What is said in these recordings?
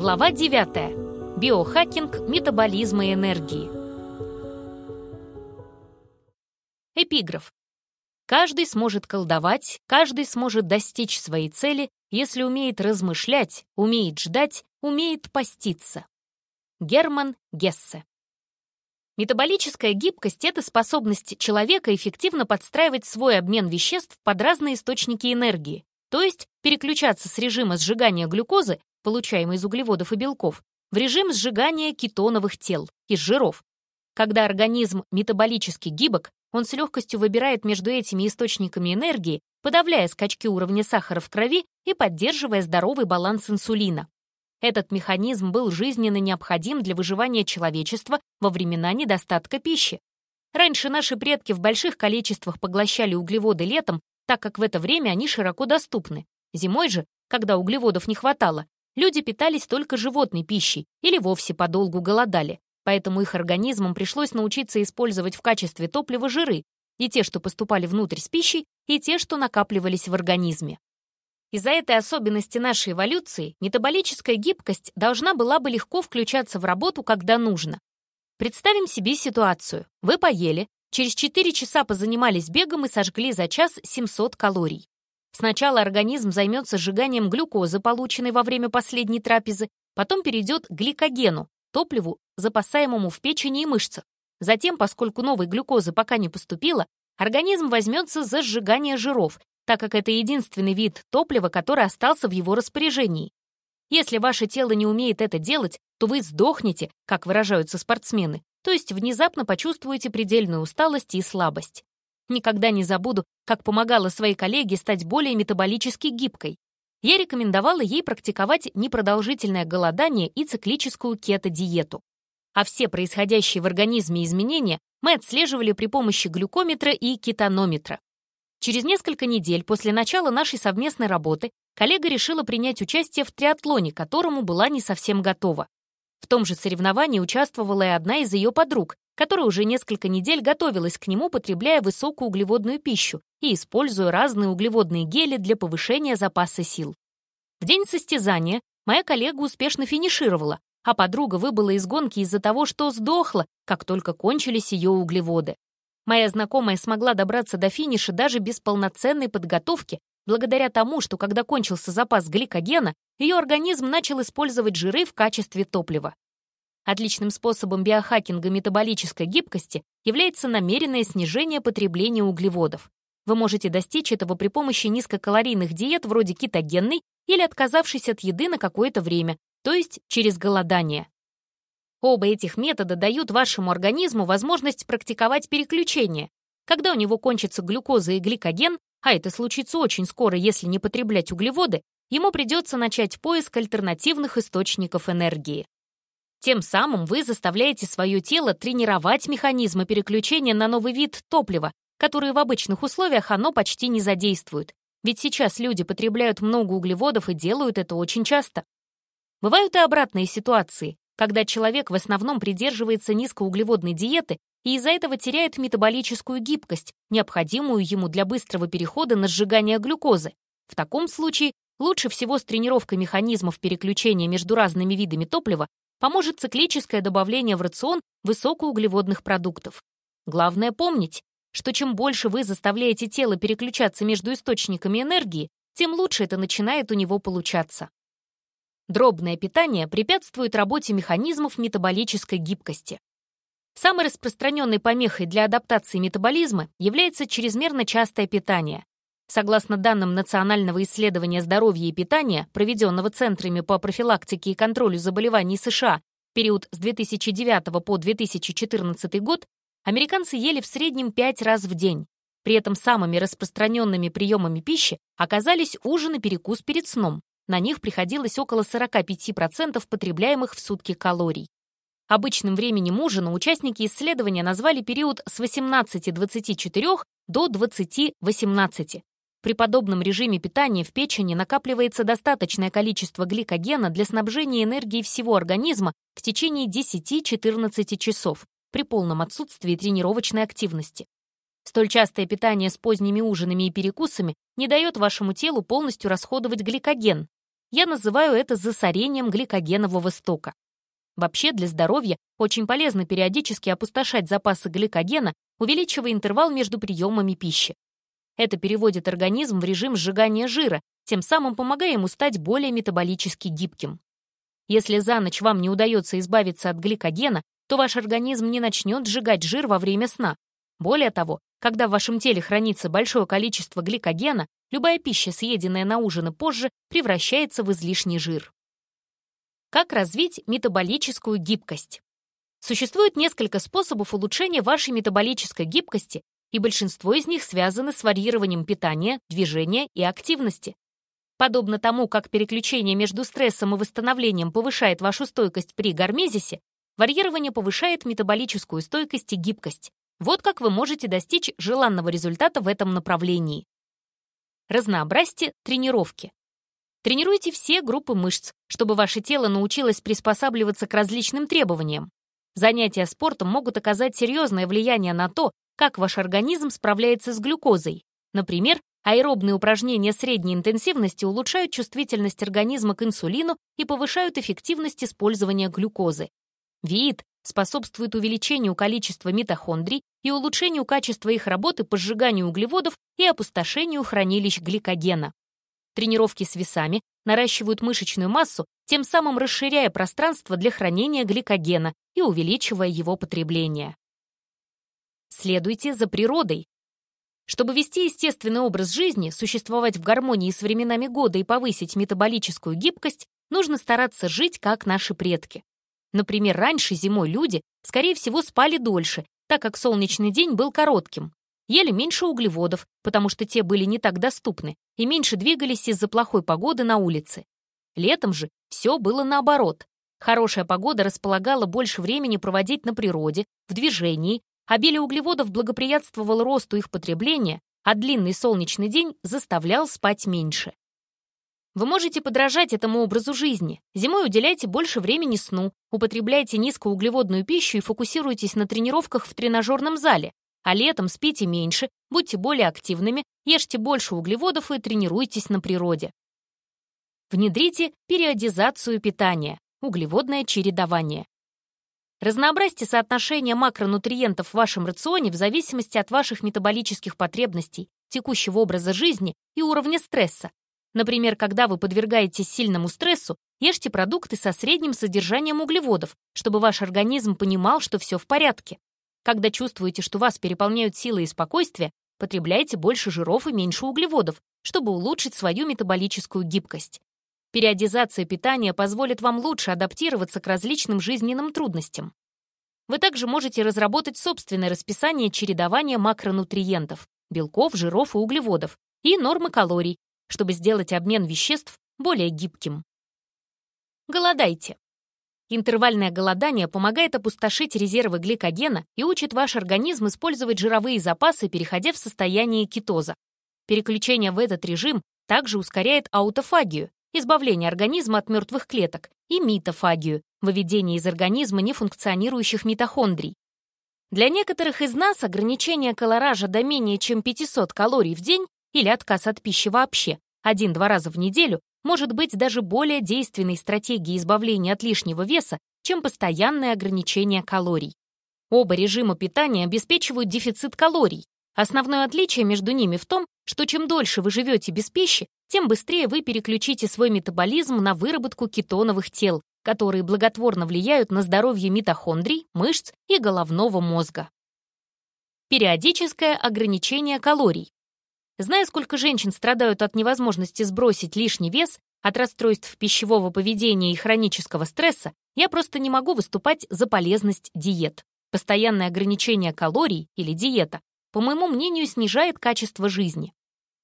Глава 9. Биохакинг метаболизма и энергии. Эпиграф. Каждый сможет колдовать, каждый сможет достичь своей цели, если умеет размышлять, умеет ждать, умеет поститься. Герман Гессе. Метаболическая гибкость — это способность человека эффективно подстраивать свой обмен веществ под разные источники энергии, то есть переключаться с режима сжигания глюкозы получаемый из углеводов и белков, в режим сжигания кетоновых тел, из жиров. Когда организм метаболически гибок, он с легкостью выбирает между этими источниками энергии, подавляя скачки уровня сахара в крови и поддерживая здоровый баланс инсулина. Этот механизм был жизненно необходим для выживания человечества во времена недостатка пищи. Раньше наши предки в больших количествах поглощали углеводы летом, так как в это время они широко доступны. Зимой же, когда углеводов не хватало, Люди питались только животной пищей или вовсе подолгу голодали, поэтому их организмам пришлось научиться использовать в качестве топлива жиры, и те, что поступали внутрь с пищей, и те, что накапливались в организме. Из-за этой особенности нашей эволюции метаболическая гибкость должна была бы легко включаться в работу, когда нужно. Представим себе ситуацию. Вы поели, через 4 часа позанимались бегом и сожгли за час 700 калорий. Сначала организм займется сжиганием глюкозы, полученной во время последней трапезы, потом перейдет к гликогену, топливу, запасаемому в печени и мышцах. Затем, поскольку новой глюкозы пока не поступило, организм возьмется за сжигание жиров, так как это единственный вид топлива, который остался в его распоряжении. Если ваше тело не умеет это делать, то вы сдохнете, как выражаются спортсмены, то есть внезапно почувствуете предельную усталость и слабость. Никогда не забуду, как помогала своей коллеге стать более метаболически гибкой. Я рекомендовала ей практиковать непродолжительное голодание и циклическую кето-диету. А все происходящие в организме изменения мы отслеживали при помощи глюкометра и кетонометра. Через несколько недель после начала нашей совместной работы коллега решила принять участие в триатлоне, которому была не совсем готова. В том же соревновании участвовала и одна из ее подруг, которая уже несколько недель готовилась к нему, потребляя высокоуглеводную пищу и используя разные углеводные гели для повышения запаса сил. В день состязания моя коллега успешно финишировала, а подруга выбыла из гонки из-за того, что сдохла, как только кончились ее углеводы. Моя знакомая смогла добраться до финиша даже без полноценной подготовки, благодаря тому, что когда кончился запас гликогена, ее организм начал использовать жиры в качестве топлива. Отличным способом биохакинга метаболической гибкости является намеренное снижение потребления углеводов. Вы можете достичь этого при помощи низкокалорийных диет вроде кетогенной или отказавшись от еды на какое-то время, то есть через голодание. Оба этих метода дают вашему организму возможность практиковать переключение. Когда у него кончится глюкоза и гликоген, а это случится очень скоро, если не потреблять углеводы, ему придется начать поиск альтернативных источников энергии. Тем самым вы заставляете свое тело тренировать механизмы переключения на новый вид топлива, которые в обычных условиях оно почти не задействует. Ведь сейчас люди потребляют много углеводов и делают это очень часто. Бывают и обратные ситуации, когда человек в основном придерживается низкоуглеводной диеты и из-за этого теряет метаболическую гибкость, необходимую ему для быстрого перехода на сжигание глюкозы. В таком случае лучше всего с тренировкой механизмов переключения между разными видами топлива поможет циклическое добавление в рацион высокоуглеводных продуктов. Главное помнить, что чем больше вы заставляете тело переключаться между источниками энергии, тем лучше это начинает у него получаться. Дробное питание препятствует работе механизмов метаболической гибкости. Самой распространенной помехой для адаптации метаболизма является чрезмерно частое питание. Согласно данным Национального исследования здоровья и питания, проведенного Центрами по профилактике и контролю заболеваний США в период с 2009 по 2014 год, американцы ели в среднем 5 раз в день. При этом самыми распространенными приемами пищи оказались ужин и перекус перед сном. На них приходилось около 45% потребляемых в сутки калорий. Обычным временем ужина участники исследования назвали период с 18.24 до 20.18. При подобном режиме питания в печени накапливается достаточное количество гликогена для снабжения энергией всего организма в течение 10-14 часов при полном отсутствии тренировочной активности. Столь частое питание с поздними ужинами и перекусами не дает вашему телу полностью расходовать гликоген. я называю это засорением гликогенового стока. Вообще для здоровья очень полезно периодически опустошать запасы гликогена, увеличивая интервал между приемами пищи. Это переводит организм в режим сжигания жира, тем самым помогая ему стать более метаболически гибким. Если за ночь вам не удается избавиться от гликогена, то ваш организм не начнет сжигать жир во время сна. Более того, когда в вашем теле хранится большое количество гликогена, любая пища, съеденная на ужин и позже, превращается в излишний жир. Как развить метаболическую гибкость? Существует несколько способов улучшения вашей метаболической гибкости, и большинство из них связаны с варьированием питания, движения и активности. Подобно тому, как переключение между стрессом и восстановлением повышает вашу стойкость при гармезисе, варьирование повышает метаболическую стойкость и гибкость. Вот как вы можете достичь желанного результата в этом направлении. Разнообразьте тренировки. Тренируйте все группы мышц, чтобы ваше тело научилось приспосабливаться к различным требованиям. Занятия спортом могут оказать серьезное влияние на то, как ваш организм справляется с глюкозой. Например, аэробные упражнения средней интенсивности улучшают чувствительность организма к инсулину и повышают эффективность использования глюкозы. ВИИТ способствует увеличению количества митохондрий и улучшению качества их работы по сжиганию углеводов и опустошению хранилищ гликогена. Тренировки с весами наращивают мышечную массу, тем самым расширяя пространство для хранения гликогена и увеличивая его потребление. Следуйте за природой. Чтобы вести естественный образ жизни, существовать в гармонии с временами года и повысить метаболическую гибкость, нужно стараться жить, как наши предки. Например, раньше зимой люди, скорее всего, спали дольше, так как солнечный день был коротким. Ели меньше углеводов, потому что те были не так доступны, и меньше двигались из-за плохой погоды на улице. Летом же все было наоборот. Хорошая погода располагала больше времени проводить на природе, в движении, обилие углеводов благоприятствовало росту их потребления, а длинный солнечный день заставлял спать меньше. Вы можете подражать этому образу жизни. Зимой уделяйте больше времени сну, употребляйте низкоуглеводную пищу и фокусируйтесь на тренировках в тренажерном зале. А летом спите меньше, будьте более активными, ешьте больше углеводов и тренируйтесь на природе. Внедрите периодизацию питания, углеводное чередование. Разнообразьте соотношение макронутриентов в вашем рационе в зависимости от ваших метаболических потребностей, текущего образа жизни и уровня стресса, Например, когда вы подвергаетесь сильному стрессу, ешьте продукты со средним содержанием углеводов, чтобы ваш организм понимал, что все в порядке. Когда чувствуете, что вас переполняют силы и спокойствие, потребляйте больше жиров и меньше углеводов, чтобы улучшить свою метаболическую гибкость. Периодизация питания позволит вам лучше адаптироваться к различным жизненным трудностям. Вы также можете разработать собственное расписание чередования макронутриентов – белков, жиров и углеводов, и нормы калорий, чтобы сделать обмен веществ более гибким. Голодайте. Интервальное голодание помогает опустошить резервы гликогена и учит ваш организм использовать жировые запасы, переходя в состояние кетоза. Переключение в этот режим также ускоряет аутофагию, избавление организма от мертвых клеток, и митофагию, выведение из организма нефункционирующих митохондрий. Для некоторых из нас ограничение колоража до менее чем 500 калорий в день или отказ от пищи вообще, один-два раза в неделю, может быть даже более действенной стратегией избавления от лишнего веса, чем постоянное ограничение калорий. Оба режима питания обеспечивают дефицит калорий. Основное отличие между ними в том, что чем дольше вы живете без пищи, тем быстрее вы переключите свой метаболизм на выработку кетоновых тел, которые благотворно влияют на здоровье митохондрий, мышц и головного мозга. Периодическое ограничение калорий. Зная, сколько женщин страдают от невозможности сбросить лишний вес, от расстройств пищевого поведения и хронического стресса, я просто не могу выступать за полезность диет. Постоянное ограничение калорий или диета, по моему мнению, снижает качество жизни.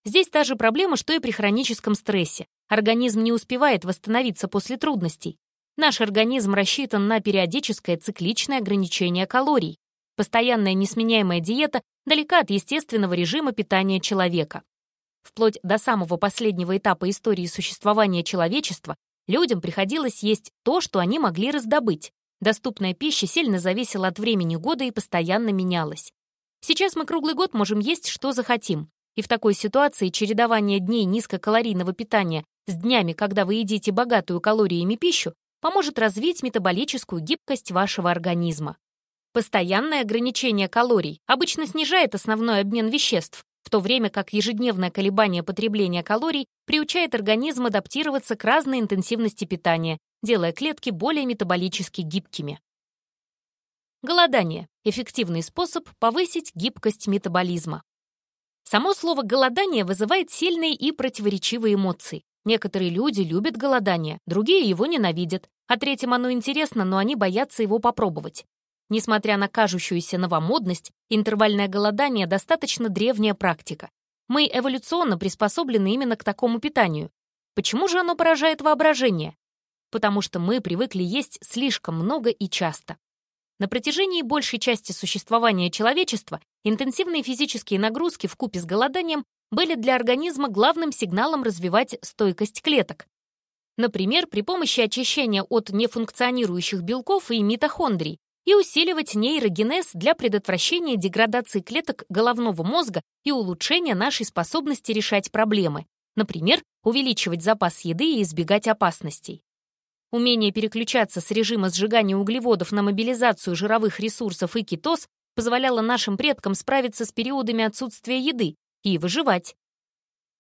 Здесь та же проблема, что и при хроническом стрессе. Организм не успевает восстановиться после трудностей. Наш организм рассчитан на периодическое цикличное ограничение калорий. Постоянная несменяемая диета далека от естественного режима питания человека. Вплоть до самого последнего этапа истории существования человечества людям приходилось есть то, что они могли раздобыть. Доступная пища сильно зависела от времени года и постоянно менялась. Сейчас мы круглый год можем есть, что захотим. И в такой ситуации чередование дней низкокалорийного питания с днями, когда вы едите богатую калориями пищу, поможет развить метаболическую гибкость вашего организма. Постоянное ограничение калорий обычно снижает основной обмен веществ, в то время как ежедневное колебание потребления калорий приучает организм адаптироваться к разной интенсивности питания, делая клетки более метаболически гибкими. Голодание – эффективный способ повысить гибкость метаболизма. Само слово «голодание» вызывает сильные и противоречивые эмоции. Некоторые люди любят голодание, другие его ненавидят, а третьим оно интересно, но они боятся его попробовать. Несмотря на кажущуюся новомодность, интервальное голодание достаточно древняя практика. Мы эволюционно приспособлены именно к такому питанию. Почему же оно поражает воображение? Потому что мы привыкли есть слишком много и часто. На протяжении большей части существования человечества интенсивные физические нагрузки в купе с голоданием были для организма главным сигналом развивать стойкость клеток. Например, при помощи очищения от нефункционирующих белков и митохондрий и усиливать нейрогенез для предотвращения деградации клеток головного мозга и улучшения нашей способности решать проблемы, например, увеличивать запас еды и избегать опасностей. Умение переключаться с режима сжигания углеводов на мобилизацию жировых ресурсов и кетоз позволяло нашим предкам справиться с периодами отсутствия еды и выживать.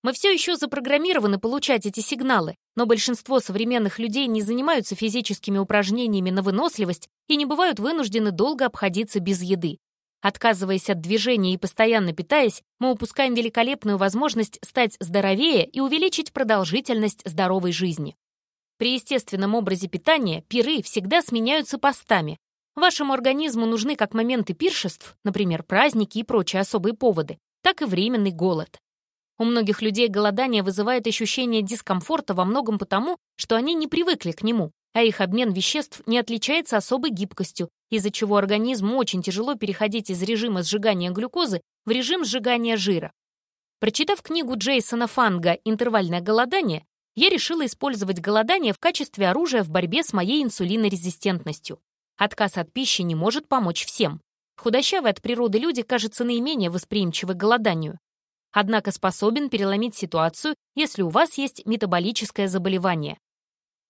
Мы все еще запрограммированы получать эти сигналы, но большинство современных людей не занимаются физическими упражнениями на выносливость и не бывают вынуждены долго обходиться без еды. Отказываясь от движения и постоянно питаясь, мы упускаем великолепную возможность стать здоровее и увеличить продолжительность здоровой жизни. При естественном образе питания пиры всегда сменяются постами. Вашему организму нужны как моменты пиршеств, например, праздники и прочие особые поводы, так и временный голод. У многих людей голодание вызывает ощущение дискомфорта во многом потому, что они не привыкли к нему, а их обмен веществ не отличается особой гибкостью, из-за чего организму очень тяжело переходить из режима сжигания глюкозы в режим сжигания жира. Прочитав книгу Джейсона Фанга «Интервальное голодание», я решила использовать голодание в качестве оружия в борьбе с моей инсулинорезистентностью. Отказ от пищи не может помочь всем. Худощавые от природы люди, кажется, наименее восприимчивы к голоданию однако способен переломить ситуацию, если у вас есть метаболическое заболевание.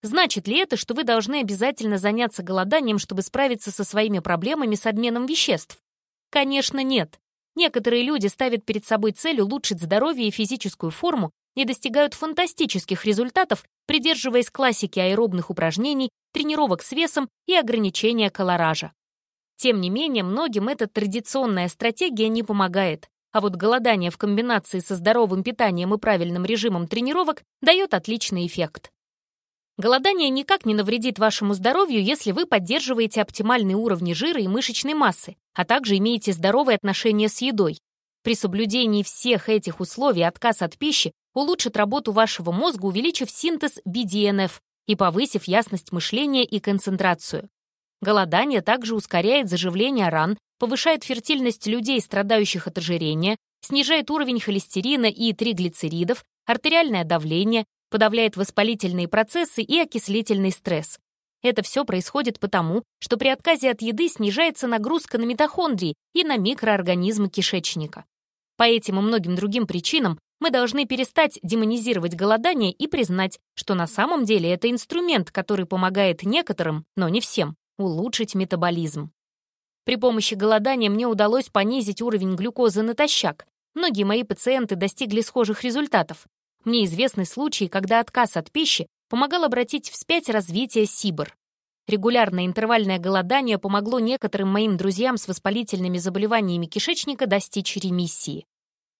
Значит ли это, что вы должны обязательно заняться голоданием, чтобы справиться со своими проблемами с обменом веществ? Конечно, нет. Некоторые люди ставят перед собой цель улучшить здоровье и физическую форму и достигают фантастических результатов, придерживаясь классики аэробных упражнений, тренировок с весом и ограничения колоража. Тем не менее, многим эта традиционная стратегия не помогает. А вот голодание в комбинации со здоровым питанием и правильным режимом тренировок дает отличный эффект. Голодание никак не навредит вашему здоровью, если вы поддерживаете оптимальные уровни жира и мышечной массы, а также имеете здоровые отношения с едой. При соблюдении всех этих условий отказ от пищи улучшит работу вашего мозга, увеличив синтез BDNF и повысив ясность мышления и концентрацию. Голодание также ускоряет заживление ран, повышает фертильность людей, страдающих от ожирения, снижает уровень холестерина и триглицеридов, артериальное давление, подавляет воспалительные процессы и окислительный стресс. Это все происходит потому, что при отказе от еды снижается нагрузка на митохондрии и на микроорганизмы кишечника. По этим и многим другим причинам мы должны перестать демонизировать голодание и признать, что на самом деле это инструмент, который помогает некоторым, но не всем, улучшить метаболизм. При помощи голодания мне удалось понизить уровень глюкозы натощак. Многие мои пациенты достигли схожих результатов. Мне известны случаи, когда отказ от пищи помогал обратить вспять развитие СИБР. Регулярное интервальное голодание помогло некоторым моим друзьям с воспалительными заболеваниями кишечника достичь ремиссии.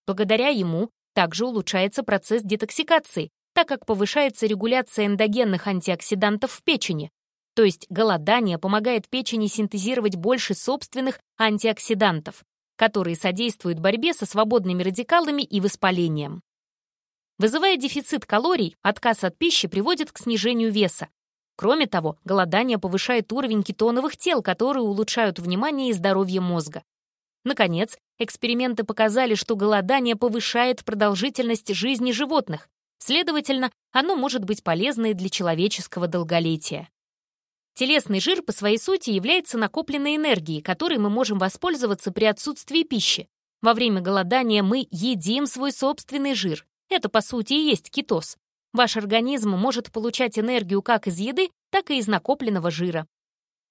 Благодаря ему также улучшается процесс детоксикации, так как повышается регуляция эндогенных антиоксидантов в печени, то есть голодание помогает печени синтезировать больше собственных антиоксидантов, которые содействуют борьбе со свободными радикалами и воспалением. Вызывая дефицит калорий, отказ от пищи приводит к снижению веса. Кроме того, голодание повышает уровень кетоновых тел, которые улучшают внимание и здоровье мозга. Наконец, эксперименты показали, что голодание повышает продолжительность жизни животных. Следовательно, оно может быть полезно и для человеческого долголетия. Телесный жир по своей сути является накопленной энергией, которой мы можем воспользоваться при отсутствии пищи. Во время голодания мы едим свой собственный жир. Это, по сути, и есть кетоз. Ваш организм может получать энергию как из еды, так и из накопленного жира.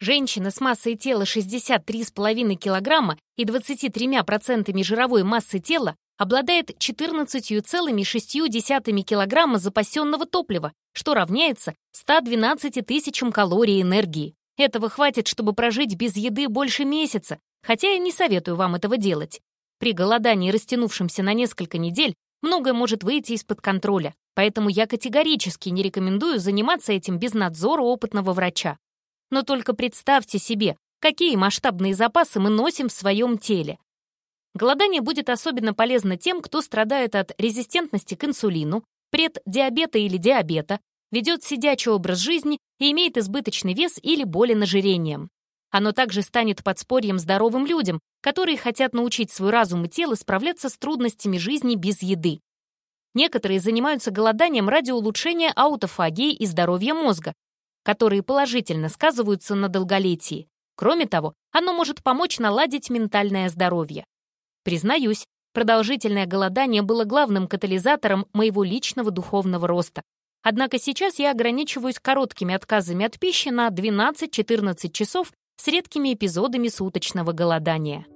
Женщина с массой тела 63,5 кг и 23% жировой массы тела обладает 14,6 кг запасенного топлива, что равняется 112 тысячам калорий энергии. Этого хватит, чтобы прожить без еды больше месяца, хотя я не советую вам этого делать. При голодании, растянувшемся на несколько недель, многое может выйти из-под контроля, поэтому я категорически не рекомендую заниматься этим без надзора опытного врача. Но только представьте себе, какие масштабные запасы мы носим в своем теле. Голодание будет особенно полезно тем, кто страдает от резистентности к инсулину, преддиабета или диабета, ведет сидячий образ жизни и имеет избыточный вес или болен ожирением. Оно также станет подспорьем здоровым людям, которые хотят научить свой разум и тело справляться с трудностями жизни без еды. Некоторые занимаются голоданием ради улучшения аутофагии и здоровья мозга, которые положительно сказываются на долголетии. Кроме того, оно может помочь наладить ментальное здоровье. Признаюсь, продолжительное голодание было главным катализатором моего личного духовного роста. Однако сейчас я ограничиваюсь короткими отказами от пищи на 12-14 часов с редкими эпизодами суточного голодания.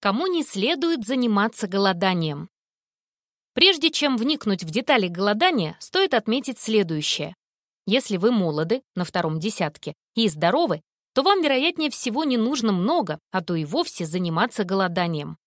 Кому не следует заниматься голоданием? Прежде чем вникнуть в детали голодания, стоит отметить следующее. Если вы молоды, на втором десятке, и здоровы, то вам, вероятнее всего, не нужно много, а то и вовсе заниматься голоданием.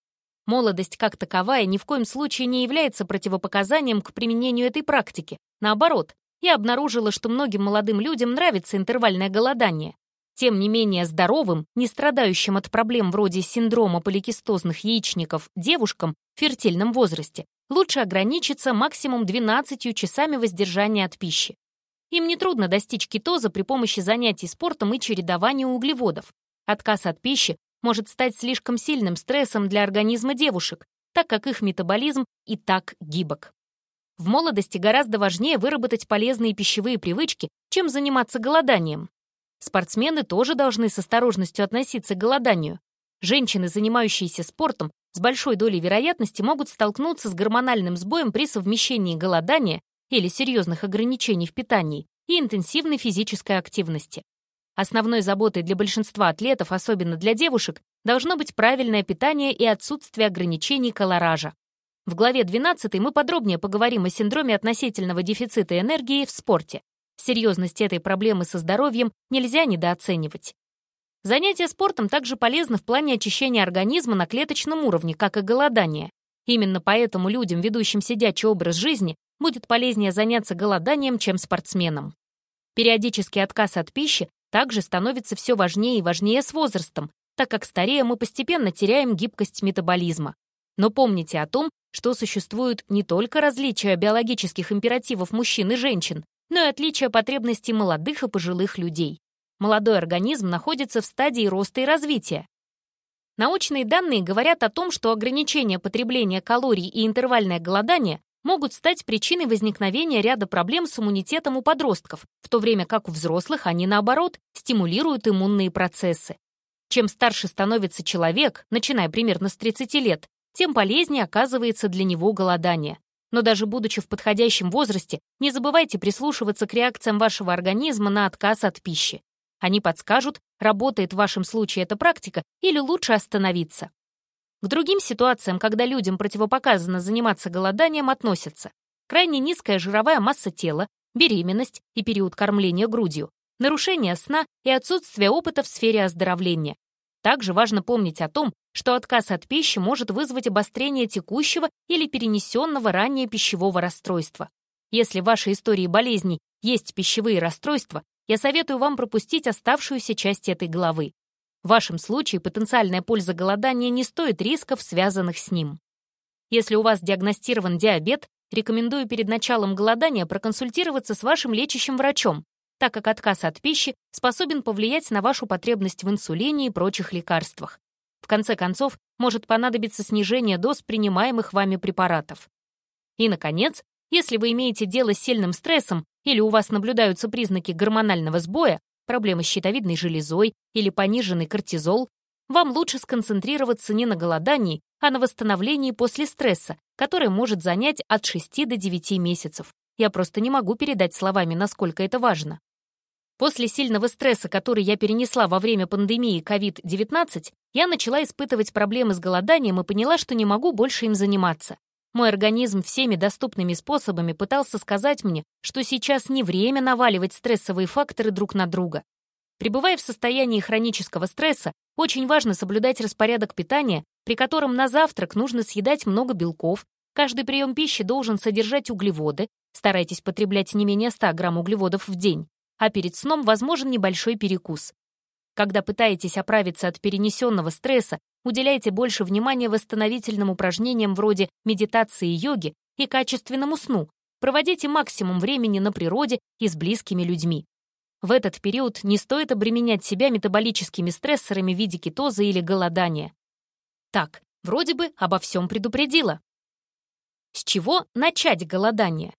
Молодость как таковая ни в коем случае не является противопоказанием к применению этой практики. Наоборот, я обнаружила, что многим молодым людям нравится интервальное голодание. Тем не менее, здоровым, не страдающим от проблем вроде синдрома поликистозных яичников девушкам в фертильном возрасте лучше ограничиться максимум 12 часами воздержания от пищи. Им нетрудно достичь кетоза при помощи занятий спортом и чередования углеводов. Отказ от пищи может стать слишком сильным стрессом для организма девушек, так как их метаболизм и так гибок. В молодости гораздо важнее выработать полезные пищевые привычки, чем заниматься голоданием. Спортсмены тоже должны с осторожностью относиться к голоданию. Женщины, занимающиеся спортом, с большой долей вероятности могут столкнуться с гормональным сбоем при совмещении голодания или серьезных ограничений в питании и интенсивной физической активности. Основной заботой для большинства атлетов, особенно для девушек, должно быть правильное питание и отсутствие ограничений колоража. В главе 12 мы подробнее поговорим о синдроме относительного дефицита энергии в спорте. Серьезность этой проблемы со здоровьем нельзя недооценивать. Занятие спортом также полезно в плане очищения организма на клеточном уровне, как и голодание. Именно поэтому людям, ведущим сидячий образ жизни, будет полезнее заняться голоданием, чем спортсменам. Периодический отказ от пищи также становится все важнее и важнее с возрастом, так как старея мы постепенно теряем гибкость метаболизма. Но помните о том, что существуют не только различия биологических императивов мужчин и женщин, но и отличия потребностей молодых и пожилых людей молодой организм находится в стадии роста и развития. Научные данные говорят о том, что ограничение потребления калорий и интервальное голодание могут стать причиной возникновения ряда проблем с иммунитетом у подростков, в то время как у взрослых они, наоборот, стимулируют иммунные процессы. Чем старше становится человек, начиная примерно с 30 лет, тем полезнее оказывается для него голодание. Но даже будучи в подходящем возрасте, не забывайте прислушиваться к реакциям вашего организма на отказ от пищи. Они подскажут, работает в вашем случае эта практика или лучше остановиться. К другим ситуациям, когда людям противопоказано заниматься голоданием, относятся крайне низкая жировая масса тела, беременность и период кормления грудью, нарушение сна и отсутствие опыта в сфере оздоровления. Также важно помнить о том, что отказ от пищи может вызвать обострение текущего или перенесенного ранее пищевого расстройства. Если в вашей истории болезней есть пищевые расстройства, я советую вам пропустить оставшуюся часть этой главы. В вашем случае потенциальная польза голодания не стоит рисков, связанных с ним. Если у вас диагностирован диабет, рекомендую перед началом голодания проконсультироваться с вашим лечащим врачом, так как отказ от пищи способен повлиять на вашу потребность в инсулине и прочих лекарствах. В конце концов, может понадобиться снижение доз принимаемых вами препаратов. И, наконец, если вы имеете дело с сильным стрессом или у вас наблюдаются признаки гормонального сбоя, проблемы с щитовидной железой или пониженный кортизол, вам лучше сконцентрироваться не на голодании, а на восстановлении после стресса, которое может занять от 6 до 9 месяцев. Я просто не могу передать словами, насколько это важно. После сильного стресса, который я перенесла во время пандемии COVID-19, я начала испытывать проблемы с голоданием и поняла, что не могу больше им заниматься. Мой организм всеми доступными способами пытался сказать мне, что сейчас не время наваливать стрессовые факторы друг на друга. Пребывая в состоянии хронического стресса, очень важно соблюдать распорядок питания, при котором на завтрак нужно съедать много белков, каждый прием пищи должен содержать углеводы, старайтесь потреблять не менее 100 грамм углеводов в день, а перед сном возможен небольшой перекус. Когда пытаетесь оправиться от перенесенного стресса, уделяйте больше внимания восстановительным упражнениям вроде медитации и йоги и качественному сну, проводите максимум времени на природе и с близкими людьми. В этот период не стоит обременять себя метаболическими стрессорами в виде кетоза или голодания. Так, вроде бы обо всем предупредила. С чего начать голодание?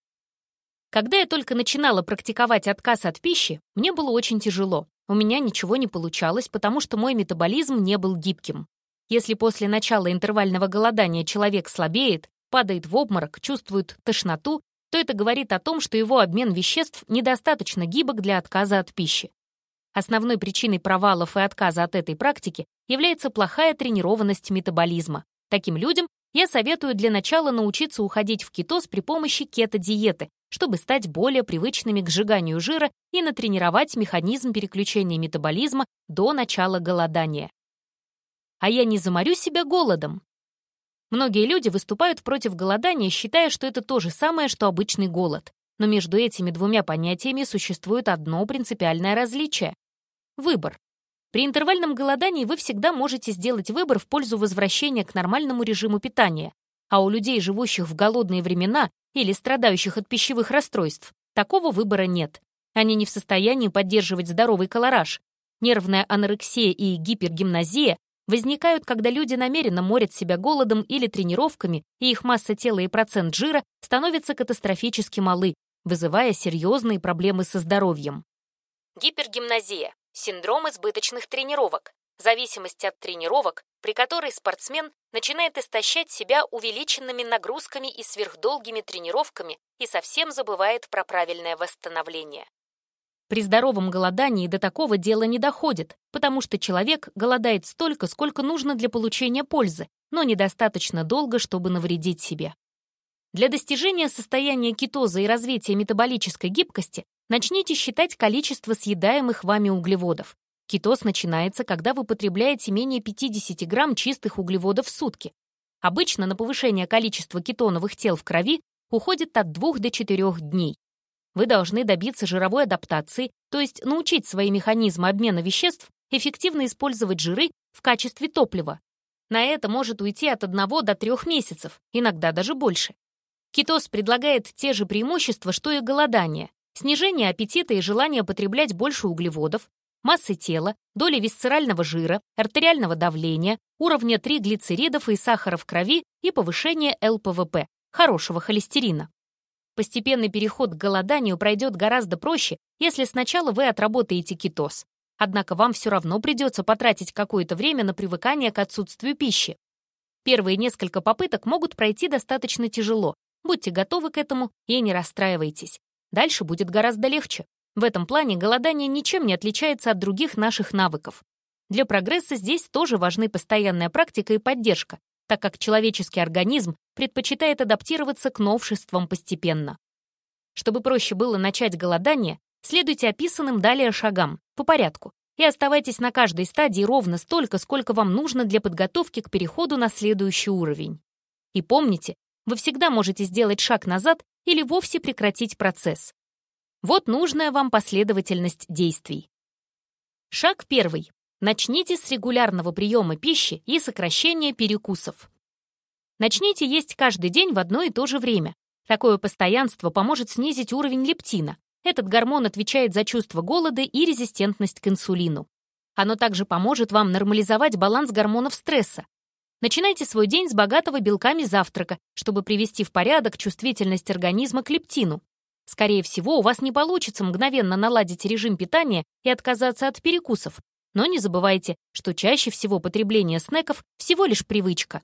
Когда я только начинала практиковать отказ от пищи, мне было очень тяжело. У меня ничего не получалось, потому что мой метаболизм не был гибким. Если после начала интервального голодания человек слабеет, падает в обморок, чувствует тошноту, то это говорит о том, что его обмен веществ недостаточно гибок для отказа от пищи. Основной причиной провалов и отказа от этой практики является плохая тренированность метаболизма. Таким людям я советую для начала научиться уходить в кетоз при помощи кето-диеты, чтобы стать более привычными к сжиганию жира и натренировать механизм переключения метаболизма до начала голодания. А я не заморю себя голодом. Многие люди выступают против голодания, считая, что это то же самое, что обычный голод. Но между этими двумя понятиями существует одно принципиальное различие — выбор. При интервальном голодании вы всегда можете сделать выбор в пользу возвращения к нормальному режиму питания, а у людей, живущих в голодные времена или страдающих от пищевых расстройств, такого выбора нет. Они не в состоянии поддерживать здоровый колораж. Нервная анорексия и гипергимназия возникают, когда люди намеренно морят себя голодом или тренировками, и их масса тела и процент жира становятся катастрофически малы, вызывая серьезные проблемы со здоровьем. Гипергимназия – синдром избыточных тренировок, зависимость от тренировок, при которой спортсмен начинает истощать себя увеличенными нагрузками и сверхдолгими тренировками и совсем забывает про правильное восстановление. При здоровом голодании до такого дела не доходит, потому что человек голодает столько, сколько нужно для получения пользы, но недостаточно долго, чтобы навредить себе. Для достижения состояния кетоза и развития метаболической гибкости начните считать количество съедаемых вами углеводов. Кетоз начинается, когда вы потребляете менее 50 грамм чистых углеводов в сутки. Обычно на повышение количества кетоновых тел в крови уходит от 2 до 4 дней. Вы должны добиться жировой адаптации, то есть научить свои механизмы обмена веществ эффективно использовать жиры в качестве топлива. На это может уйти от 1 до 3 месяцев, иногда даже больше. Кетоз предлагает те же преимущества, что и голодание. Снижение аппетита и желание потреблять больше углеводов, массы тела, доли висцерального жира, артериального давления, уровня триглицеридов и сахара в крови и повышение ЛПВП, хорошего холестерина. Постепенный переход к голоданию пройдет гораздо проще, если сначала вы отработаете кетоз. Однако вам все равно придется потратить какое-то время на привыкание к отсутствию пищи. Первые несколько попыток могут пройти достаточно тяжело. Будьте готовы к этому и не расстраивайтесь. Дальше будет гораздо легче. В этом плане голодание ничем не отличается от других наших навыков. Для прогресса здесь тоже важны постоянная практика и поддержка, так как человеческий организм предпочитает адаптироваться к новшествам постепенно. Чтобы проще было начать голодание, следуйте описанным далее шагам, по порядку, и оставайтесь на каждой стадии ровно столько, сколько вам нужно для подготовки к переходу на следующий уровень. И помните, вы всегда можете сделать шаг назад или вовсе прекратить процесс. Вот нужная вам последовательность действий. Шаг первый. Начните с регулярного приема пищи и сокращения перекусов. Начните есть каждый день в одно и то же время. Такое постоянство поможет снизить уровень лептина. Этот гормон отвечает за чувство голода и резистентность к инсулину. Оно также поможет вам нормализовать баланс гормонов стресса. Начинайте свой день с богатого белками завтрака, чтобы привести в порядок чувствительность организма к лептину. Скорее всего, у вас не получится мгновенно наладить режим питания и отказаться от перекусов, Но не забывайте, что чаще всего потребление снеков всего лишь привычка.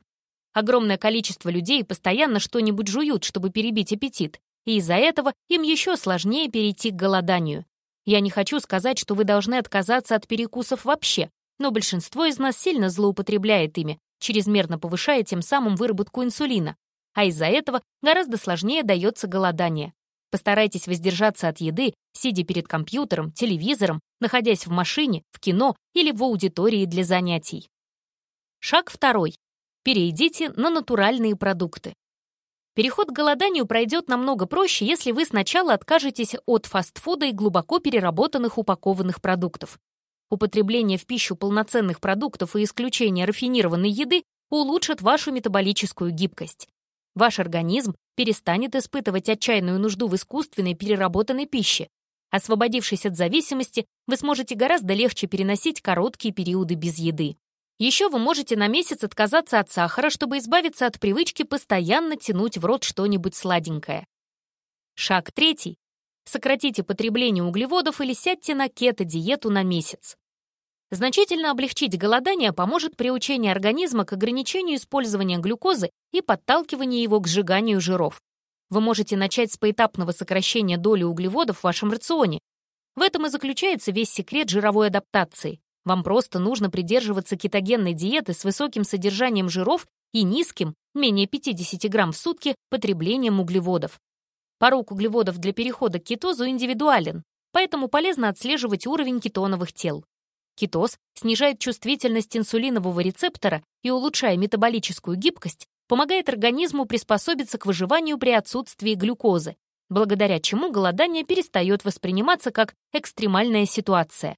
Огромное количество людей постоянно что-нибудь жуют, чтобы перебить аппетит, и из-за этого им еще сложнее перейти к голоданию. Я не хочу сказать, что вы должны отказаться от перекусов вообще, но большинство из нас сильно злоупотребляет ими, чрезмерно повышая тем самым выработку инсулина, а из-за этого гораздо сложнее дается голодание. Постарайтесь воздержаться от еды, сидя перед компьютером, телевизором, находясь в машине, в кино или в аудитории для занятий. Шаг второй. Перейдите на натуральные продукты. Переход к голоданию пройдет намного проще, если вы сначала откажетесь от фастфуда и глубоко переработанных упакованных продуктов. Употребление в пищу полноценных продуктов и исключение рафинированной еды улучшит вашу метаболическую гибкость. Ваш организм перестанет испытывать отчаянную нужду в искусственной переработанной пище. Освободившись от зависимости, вы сможете гораздо легче переносить короткие периоды без еды. Еще вы можете на месяц отказаться от сахара, чтобы избавиться от привычки постоянно тянуть в рот что-нибудь сладенькое. Шаг третий. Сократите потребление углеводов или сядьте на кето-диету на месяц. Значительно облегчить голодание поможет приучение организма к ограничению использования глюкозы и подталкиванию его к сжиганию жиров. Вы можете начать с поэтапного сокращения доли углеводов в вашем рационе. В этом и заключается весь секрет жировой адаптации. Вам просто нужно придерживаться кетогенной диеты с высоким содержанием жиров и низким, менее 50 грамм в сутки, потреблением углеводов. Порог углеводов для перехода к кетозу индивидуален, поэтому полезно отслеживать уровень кетоновых тел. Кетоз снижает чувствительность инсулинового рецептора и, улучшая метаболическую гибкость, помогает организму приспособиться к выживанию при отсутствии глюкозы, благодаря чему голодание перестает восприниматься как экстремальная ситуация.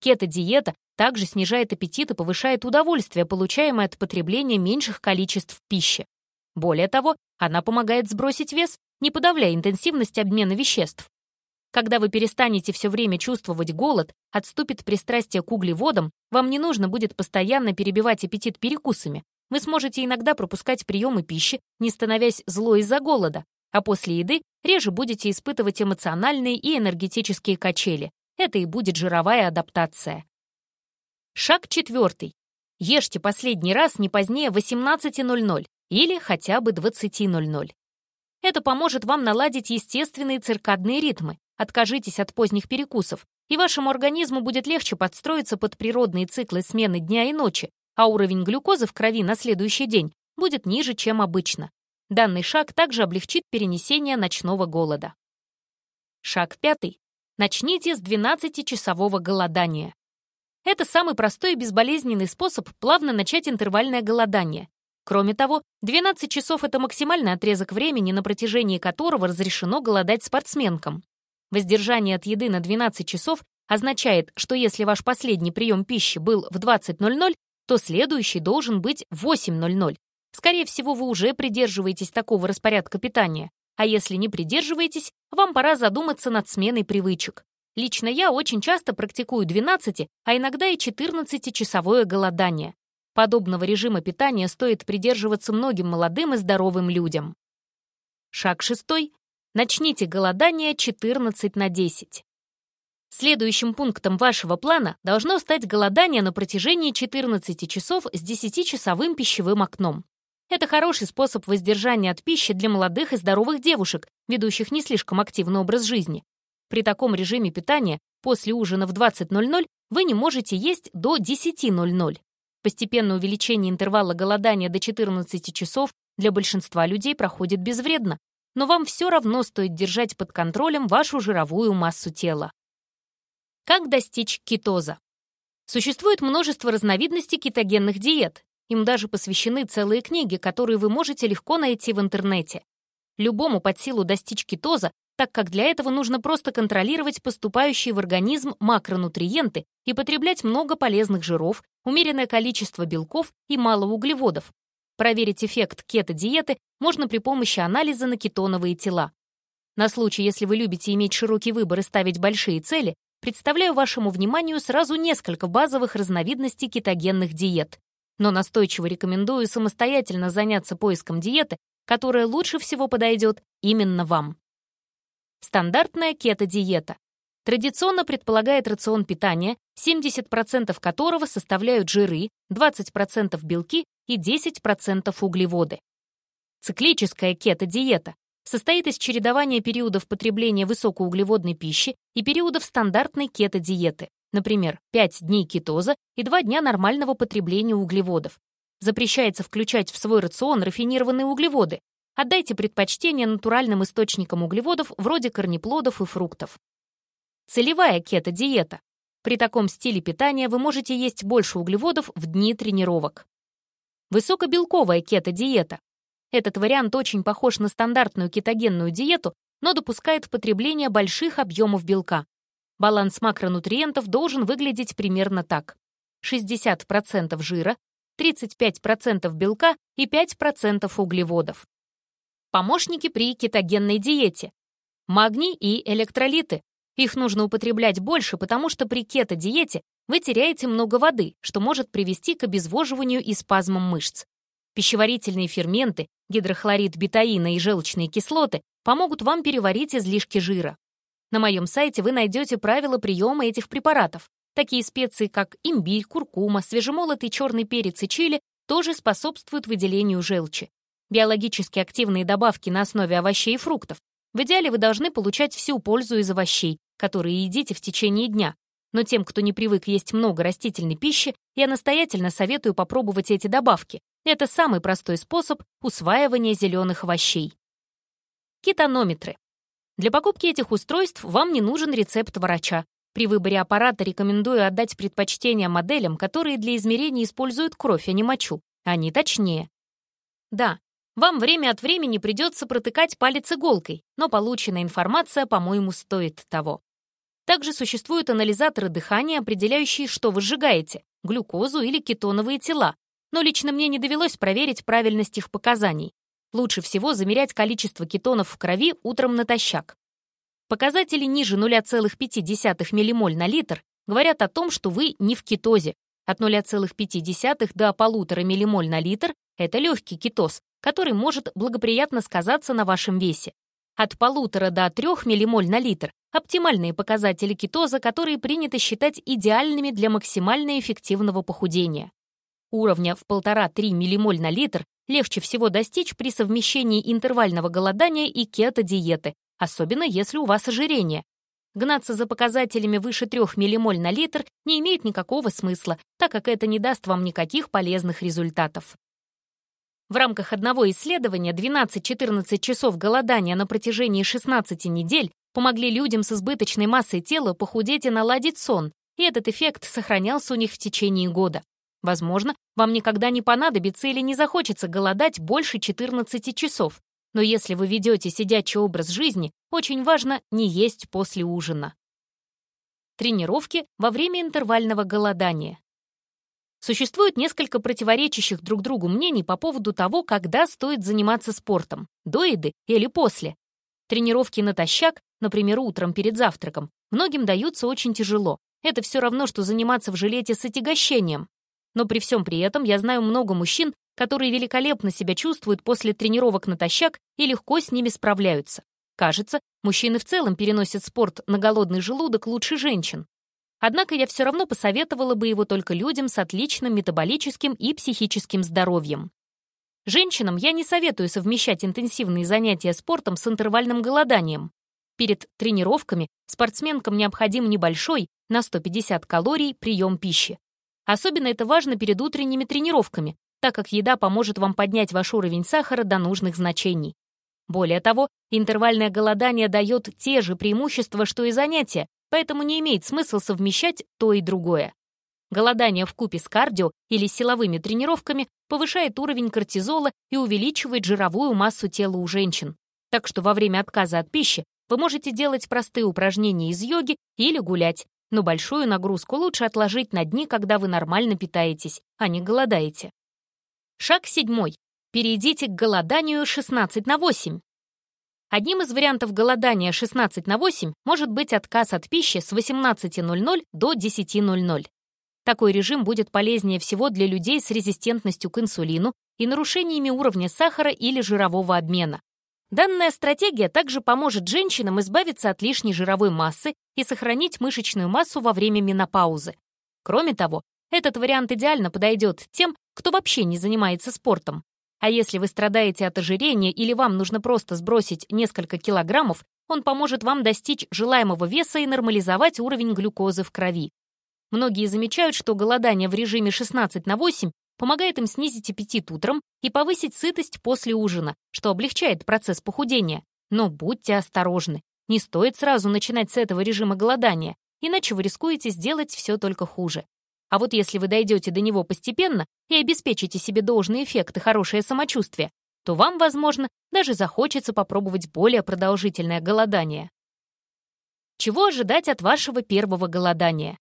Кето-диета также снижает аппетит и повышает удовольствие, получаемое от потребления меньших количеств пищи. Более того, она помогает сбросить вес, не подавляя интенсивность обмена веществ. Когда вы перестанете все время чувствовать голод, отступит пристрастие к углеводам, вам не нужно будет постоянно перебивать аппетит перекусами. Вы сможете иногда пропускать приемы пищи, не становясь злой из-за голода, а после еды реже будете испытывать эмоциональные и энергетические качели. Это и будет жировая адаптация. Шаг четвертый. Ешьте последний раз не позднее 18.00 или хотя бы 20.00. Это поможет вам наладить естественные циркадные ритмы. Откажитесь от поздних перекусов, и вашему организму будет легче подстроиться под природные циклы смены дня и ночи, а уровень глюкозы в крови на следующий день будет ниже, чем обычно. Данный шаг также облегчит перенесение ночного голода. Шаг пятый. Начните с 12-часового голодания. Это самый простой и безболезненный способ плавно начать интервальное голодание. Кроме того, 12 часов — это максимальный отрезок времени, на протяжении которого разрешено голодать спортсменкам. Воздержание от еды на 12 часов означает, что если ваш последний прием пищи был в 20.00, то следующий должен быть в 8.00. Скорее всего, вы уже придерживаетесь такого распорядка питания. А если не придерживаетесь, вам пора задуматься над сменой привычек. Лично я очень часто практикую 12, а иногда и 14-часовое голодание. Подобного режима питания стоит придерживаться многим молодым и здоровым людям. Шаг шестой. Начните голодание 14 на 10. Следующим пунктом вашего плана должно стать голодание на протяжении 14 часов с 10-часовым пищевым окном. Это хороший способ воздержания от пищи для молодых и здоровых девушек, ведущих не слишком активный образ жизни. При таком режиме питания после ужина в 20.00 вы не можете есть до 10.00. Постепенное увеличение интервала голодания до 14 часов для большинства людей проходит безвредно, но вам все равно стоит держать под контролем вашу жировую массу тела. Как достичь кетоза? Существует множество разновидностей кетогенных диет. Им даже посвящены целые книги, которые вы можете легко найти в интернете. Любому под силу достичь кетоза так как для этого нужно просто контролировать поступающие в организм макронутриенты и потреблять много полезных жиров, умеренное количество белков и мало углеводов. Проверить эффект кето-диеты можно при помощи анализа на кетоновые тела. На случай, если вы любите иметь широкий выбор и ставить большие цели, представляю вашему вниманию сразу несколько базовых разновидностей кетогенных диет. Но настойчиво рекомендую самостоятельно заняться поиском диеты, которая лучше всего подойдет именно вам. Стандартная кето-диета. традиционно предполагает рацион питания, 70% которого составляют жиры, 20% белки и 10% углеводы. Циклическая кето-диета состоит из чередования периодов потребления высокоуглеводной пищи и периодов стандартной кето-диеты, например, 5 дней кетоза и 2 дня нормального потребления углеводов. Запрещается включать в свой рацион рафинированные углеводы. Отдайте предпочтение натуральным источникам углеводов вроде корнеплодов и фруктов. Целевая кето-диета. При таком стиле питания вы можете есть больше углеводов в дни тренировок. Высокобелковая кето-диета. Этот вариант очень похож на стандартную кетогенную диету, но допускает потребление больших объемов белка. Баланс макронутриентов должен выглядеть примерно так. 60% жира, 35% белка и 5% углеводов. Помощники при кетогенной диете. Магний и электролиты. Их нужно употреблять больше, потому что при кето-диете вы теряете много воды, что может привести к обезвоживанию и спазмам мышц. Пищеварительные ферменты, гидрохлорид бетаина и желчные кислоты помогут вам переварить излишки жира. На моем сайте вы найдете правила приема этих препаратов. Такие специи, как имбирь, куркума, свежемолотый черный перец и чили, тоже способствуют выделению желчи. Биологически активные добавки на основе овощей и фруктов. В идеале вы должны получать всю пользу из овощей, которые едите в течение дня. Но тем, кто не привык есть много растительной пищи, я настоятельно советую попробовать эти добавки, это самый простой способ усваивания зеленых овощей. Кетонометры. Для покупки этих устройств вам не нужен рецепт врача. При выборе аппарата рекомендую отдать предпочтение моделям, которые для измерения используют кровь, а не мочу. Они точнее. Да, вам время от времени придется протыкать палец иголкой, но полученная информация, по-моему, стоит того. Также существуют анализаторы дыхания, определяющие, что вы сжигаете — глюкозу или кетоновые тела, но лично мне не довелось проверить правильность их показаний. Лучше всего замерять количество кетонов в крови утром натощак. Показатели ниже 0,5 ммоль на литр говорят о том, что вы не в кетозе. От 0,5 до 1,5 ммоль на литр — это легкий кетоз, который может благоприятно сказаться на вашем весе. От 1,5 до 3 ммоль на литр — оптимальные показатели кетоза, которые принято считать идеальными для максимально эффективного похудения. Уровня в 1,5-3 ммоль на литр легче всего достичь при совмещении интервального голодания и кето-диеты, особенно если у вас ожирение. Гнаться за показателями выше 3 ммоль на литр не имеет никакого смысла, так как это не даст вам никаких полезных результатов. В рамках одного исследования 12-14 часов голодания на протяжении 16 недель помогли людям с избыточной массой тела похудеть и наладить сон, и этот эффект сохранялся у них в течение года. Возможно, вам никогда не понадобится или не захочется голодать больше 14 часов. Но если вы ведете сидячий образ жизни, очень важно не есть после ужина. Тренировки во время интервального голодания. Существует несколько противоречащих друг другу мнений по поводу того, когда стоит заниматься спортом – до еды или после. Тренировки натощак, например, утром перед завтраком, многим даются очень тяжело. Это все равно, что заниматься в жилете с отягощением. Но при всем при этом я знаю много мужчин, которые великолепно себя чувствуют после тренировок натощак и легко с ними справляются. Кажется, мужчины в целом переносят спорт на голодный желудок лучше женщин. Однако я все равно посоветовала бы его только людям с отличным метаболическим и психическим здоровьем. Женщинам я не советую совмещать интенсивные занятия спортом с интервальным голоданием. Перед тренировками спортсменкам необходим небольшой, на 150 калорий, прием пищи. Особенно это важно перед утренними тренировками, так как еда поможет вам поднять ваш уровень сахара до нужных значений. Более того, интервальное голодание дает те же преимущества, что и занятия, поэтому не имеет смысла совмещать то и другое. Голодание в купе с кардио или силовыми тренировками повышает уровень кортизола и увеличивает жировую массу тела у женщин. Так что во время отказа от пищи вы можете делать простые упражнения из йоги или гулять, но большую нагрузку лучше отложить на дни, когда вы нормально питаетесь, а не голодаете. Шаг седьмой. Перейдите к голоданию 16 на 8. Одним из вариантов голодания 16 на 8 может быть отказ от пищи с 18.00 до 10.00. Такой режим будет полезнее всего для людей с резистентностью к инсулину и нарушениями уровня сахара или жирового обмена. Данная стратегия также поможет женщинам избавиться от лишней жировой массы и сохранить мышечную массу во время менопаузы. Кроме того, этот вариант идеально подойдет тем, кто вообще не занимается спортом. А если вы страдаете от ожирения или вам нужно просто сбросить несколько килограммов, он поможет вам достичь желаемого веса и нормализовать уровень глюкозы в крови. Многие замечают, что голодание в режиме 16 на 8 помогает им снизить аппетит утром и повысить сытость после ужина, что облегчает процесс похудения. Но будьте осторожны. Не стоит сразу начинать с этого режима голодания, иначе вы рискуете сделать все только хуже. А вот если вы дойдете до него постепенно и обеспечите себе должный эффект и хорошее самочувствие, то вам, возможно, даже захочется попробовать более продолжительное голодание. Чего ожидать от вашего первого голодания?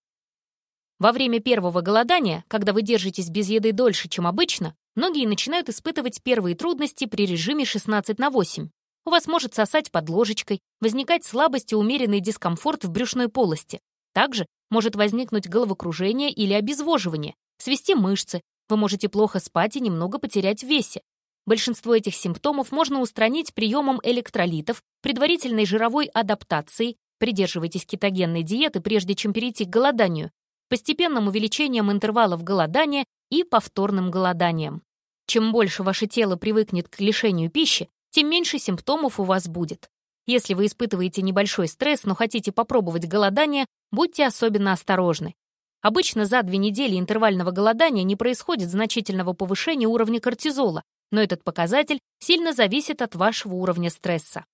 Во время первого голодания, когда вы держитесь без еды дольше, чем обычно, многие начинают испытывать первые трудности при режиме 16 на 8. У вас может сосать под ложечкой, возникать слабость и умеренный дискомфорт в брюшной полости. Также может возникнуть головокружение или обезвоживание, свести мышцы, вы можете плохо спать и немного потерять в весе. Большинство этих симптомов можно устранить приемом электролитов, предварительной жировой адаптацией, придерживайтесь кетогенной диеты, прежде чем перейти к голоданию, постепенным увеличением интервалов голодания и повторным голоданием. Чем больше ваше тело привыкнет к лишению пищи, тем меньше симптомов у вас будет. Если вы испытываете небольшой стресс, но хотите попробовать голодание, будьте особенно осторожны. Обычно за две недели интервального голодания не происходит значительного повышения уровня кортизола, но этот показатель сильно зависит от вашего уровня стресса.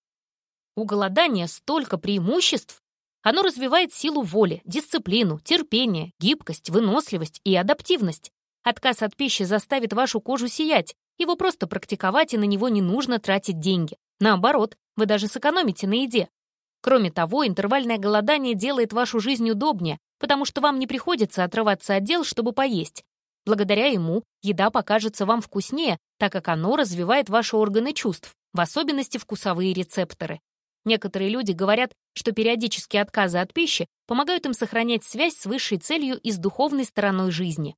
У голодания столько преимуществ. Оно развивает силу воли, дисциплину, терпение, гибкость, выносливость и адаптивность. Отказ от пищи заставит вашу кожу сиять, его просто практиковать, и на него не нужно тратить деньги. Наоборот, вы даже сэкономите на еде. Кроме того, интервальное голодание делает вашу жизнь удобнее, потому что вам не приходится отрываться от дел, чтобы поесть. Благодаря ему еда покажется вам вкуснее, так как оно развивает ваши органы чувств, в особенности вкусовые рецепторы. Некоторые люди говорят, что периодические отказы от пищи помогают им сохранять связь с высшей целью и с духовной стороной жизни.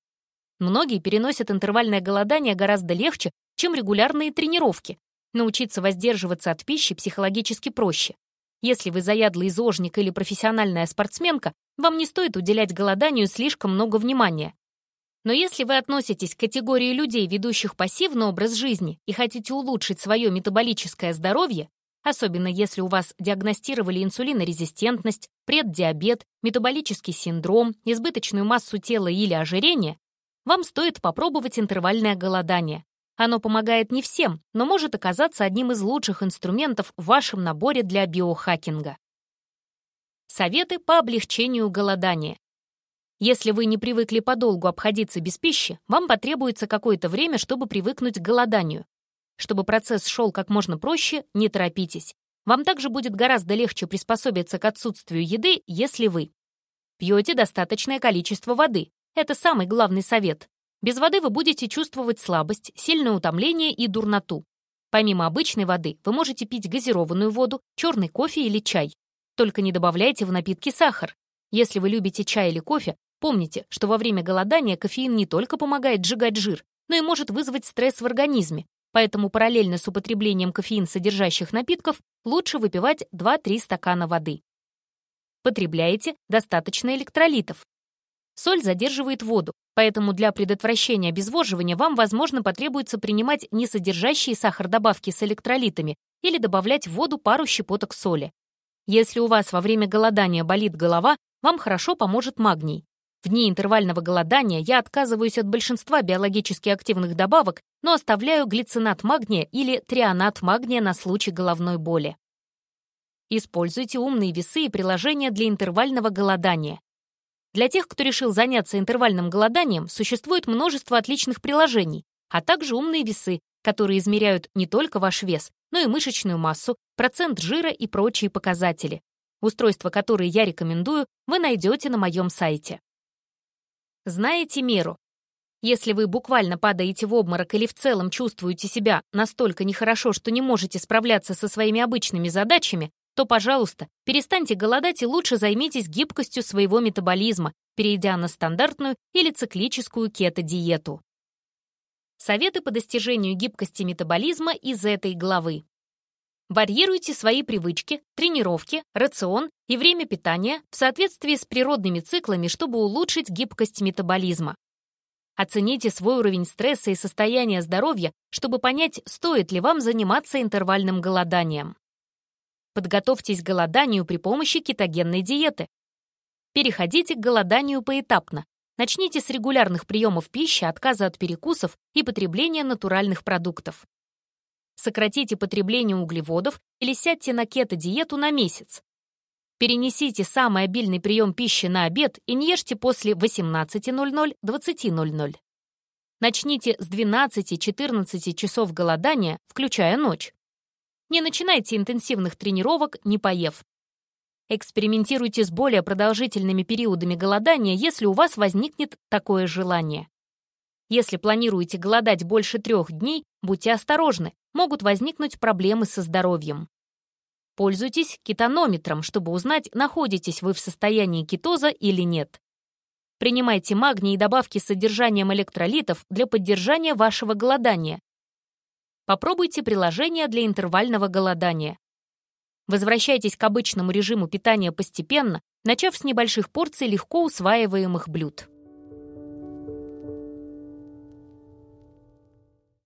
Многие переносят интервальное голодание гораздо легче, чем регулярные тренировки. Научиться воздерживаться от пищи психологически проще. Если вы заядлый зожник или профессиональная спортсменка, вам не стоит уделять голоданию слишком много внимания. Но если вы относитесь к категории людей, ведущих пассивный образ жизни и хотите улучшить свое метаболическое здоровье, особенно если у вас диагностировали инсулинорезистентность, преддиабет, метаболический синдром, избыточную массу тела или ожирение, вам стоит попробовать интервальное голодание. Оно помогает не всем, но может оказаться одним из лучших инструментов в вашем наборе для биохакинга. Советы по облегчению голодания. Если вы не привыкли подолгу обходиться без пищи, вам потребуется какое-то время, чтобы привыкнуть к голоданию. Чтобы процесс шел как можно проще, не торопитесь. Вам также будет гораздо легче приспособиться к отсутствию еды, если вы пьете достаточное количество воды. Это самый главный совет. Без воды вы будете чувствовать слабость, сильное утомление и дурноту. Помимо обычной воды, вы можете пить газированную воду, черный кофе или чай. Только не добавляйте в напитки сахар. Если вы любите чай или кофе, Помните, что во время голодания кофеин не только помогает сжигать жир, но и может вызвать стресс в организме, поэтому параллельно с употреблением кофеин содержащих напитков лучше выпивать 2-3 стакана воды. Потребляете достаточно электролитов. Соль задерживает воду, поэтому для предотвращения обезвоживания вам, возможно, потребуется принимать несодержащие сахар добавки с электролитами или добавлять в воду пару щепоток соли. Если у вас во время голодания болит голова, вам хорошо поможет магний. В дни интервального голодания я отказываюсь от большинства биологически активных добавок, но оставляю глицинат магния или трионат магния на случай головной боли. Используйте умные весы и приложения для интервального голодания. Для тех, кто решил заняться интервальным голоданием, существует множество отличных приложений, а также умные весы, которые измеряют не только ваш вес, но и мышечную массу, процент жира и прочие показатели. Устройства, которые я рекомендую, вы найдете на моем сайте. Знаете меру. Если вы буквально падаете в обморок или в целом чувствуете себя настолько нехорошо, что не можете справляться со своими обычными задачами, то, пожалуйста, перестаньте голодать и лучше займитесь гибкостью своего метаболизма, перейдя на стандартную или циклическую кето-диету. Советы по достижению гибкости метаболизма из этой главы. Варьируйте свои привычки, тренировки, рацион и время питания в соответствии с природными циклами, чтобы улучшить гибкость метаболизма. Оцените свой уровень стресса и состояние здоровья, чтобы понять, стоит ли вам заниматься интервальным голоданием. Подготовьтесь к голоданию при помощи кетогенной диеты. Переходите к голоданию поэтапно. Начните с регулярных приемов пищи, отказа от перекусов и потребления натуральных продуктов. Сократите потребление углеводов или сядьте на кето-диету на месяц. Перенесите самый обильный прием пищи на обед и не ешьте после 18.00-20.00. Начните с 12-14 часов голодания, включая ночь. Не начинайте интенсивных тренировок, не поев. Экспериментируйте с более продолжительными периодами голодания, если у вас возникнет такое желание. Если планируете голодать больше трех дней, будьте осторожны, могут возникнуть проблемы со здоровьем. Пользуйтесь кетонометром, чтобы узнать, находитесь вы в состоянии кетоза или нет. Принимайте магний и добавки с содержанием электролитов для поддержания вашего голодания. Попробуйте приложение для интервального голодания. Возвращайтесь к обычному режиму питания постепенно, начав с небольших порций легко усваиваемых блюд.